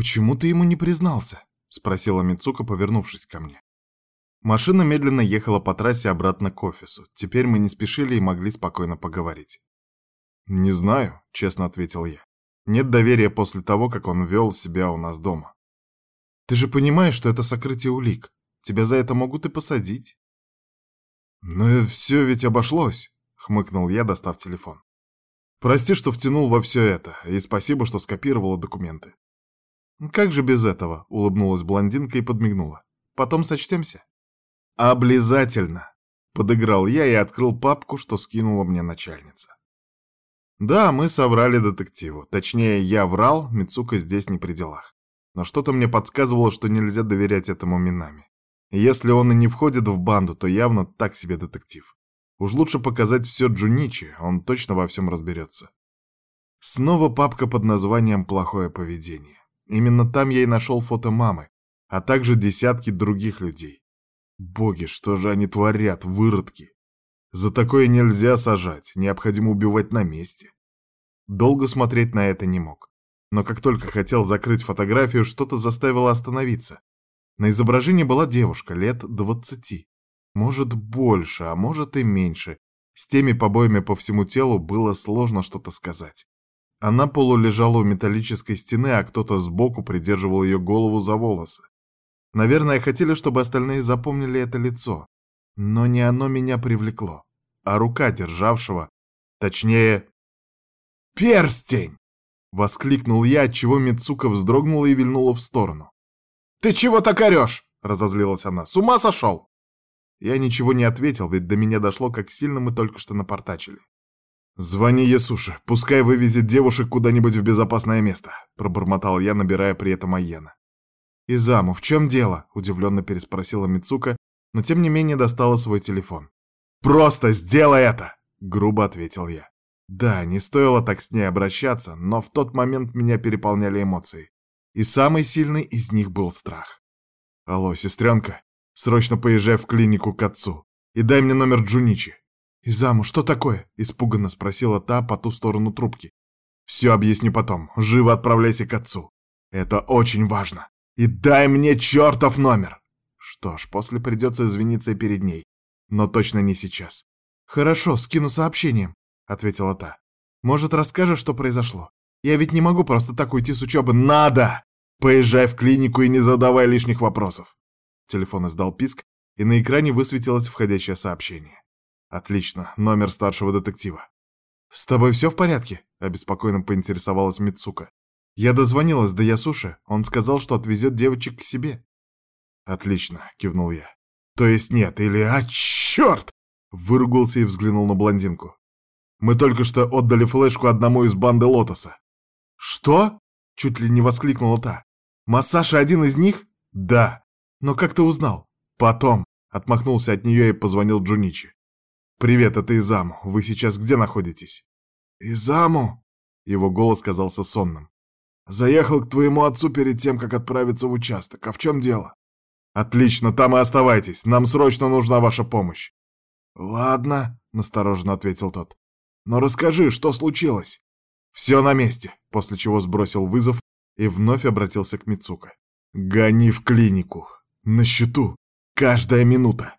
«Почему ты ему не признался?» — спросила Мицука, повернувшись ко мне. Машина медленно ехала по трассе обратно к офису. Теперь мы не спешили и могли спокойно поговорить. «Не знаю», — честно ответил я. «Нет доверия после того, как он вел себя у нас дома». «Ты же понимаешь, что это сокрытие улик. Тебя за это могут и посадить». «Ну и все ведь обошлось», — хмыкнул я, достав телефон. «Прости, что втянул во все это, и спасибо, что скопировала документы». «Как же без этого?» — улыбнулась блондинка и подмигнула. «Потом сочтемся». «Облизательно!» — подыграл я и открыл папку, что скинула мне начальница. Да, мы соврали детективу. Точнее, я врал, Мицука здесь не при делах. Но что-то мне подсказывало, что нельзя доверять этому Минами. Если он и не входит в банду, то явно так себе детектив. Уж лучше показать все Джуничи, он точно во всем разберется. Снова папка под названием «Плохое поведение». Именно там я и нашел фото мамы, а также десятки других людей. Боги, что же они творят, выродки? За такое нельзя сажать, необходимо убивать на месте. Долго смотреть на это не мог. Но как только хотел закрыть фотографию, что-то заставило остановиться. На изображении была девушка лет двадцати. Может, больше, а может и меньше. С теми побоями по всему телу было сложно что-то сказать. Она полулежала у металлической стены, а кто-то сбоку придерживал ее голову за волосы. Наверное, хотели, чтобы остальные запомнили это лицо. Но не оно меня привлекло, а рука державшего, точнее... «Перстень!» — воскликнул я, отчего Мицука вздрогнула и вильнула в сторону. «Ты чего так орешь?» — разозлилась она. «С ума сошел?» Я ничего не ответил, ведь до меня дошло, как сильно мы только что напортачили. «Звони Ясуше, пускай вывезет девушек куда-нибудь в безопасное место», — пробормотал я, набирая при этом Айена. «Изаму, в чем дело?» — удивленно переспросила Мицука, но тем не менее достала свой телефон. «Просто сделай это!» — грубо ответил я. Да, не стоило так с ней обращаться, но в тот момент меня переполняли эмоции. И самый сильный из них был страх. «Алло, сестренка, срочно поезжай в клинику к отцу и дай мне номер Джуничи». «Изаму, что такое?» — испуганно спросила та по ту сторону трубки. «Все объясню потом. Живо отправляйся к отцу. Это очень важно. И дай мне чертов номер! Что ж, после придется извиниться перед ней. Но точно не сейчас. Хорошо, скину сообщением, ответила та. Может, расскажешь, что произошло? Я ведь не могу просто так уйти с учебы. Надо! Поезжай в клинику и не задавай лишних вопросов. Телефон издал писк, и на экране высветилось входящее сообщение. Отлично, номер старшего детектива. «С тобой все в порядке?» — обеспокоенно поинтересовалась Мицука. Я дозвонилась до Ясуши, он сказал, что отвезет девочек к себе. Отлично, кивнул я. То есть нет, или а черт! Выругался и взглянул на блондинку. Мы только что отдали флешку одному из банды Лотоса. Что? Чуть ли не воскликнула та. Массаж один из них? Да. Но как ты узнал? Потом. Отмахнулся от нее и позвонил Джуничи. «Привет, это Изаму. Вы сейчас где находитесь?» «Изаму?» Его голос казался сонным. Заехал к твоему отцу перед тем, как отправиться в участок. А в чем дело? Отлично, там и оставайтесь. Нам срочно нужна ваша помощь. Ладно, настороженно ответил тот. Но расскажи, что случилось? Все на месте, после чего сбросил вызов и вновь обратился к Мицука. Гони в клинику. На счету. Каждая минута.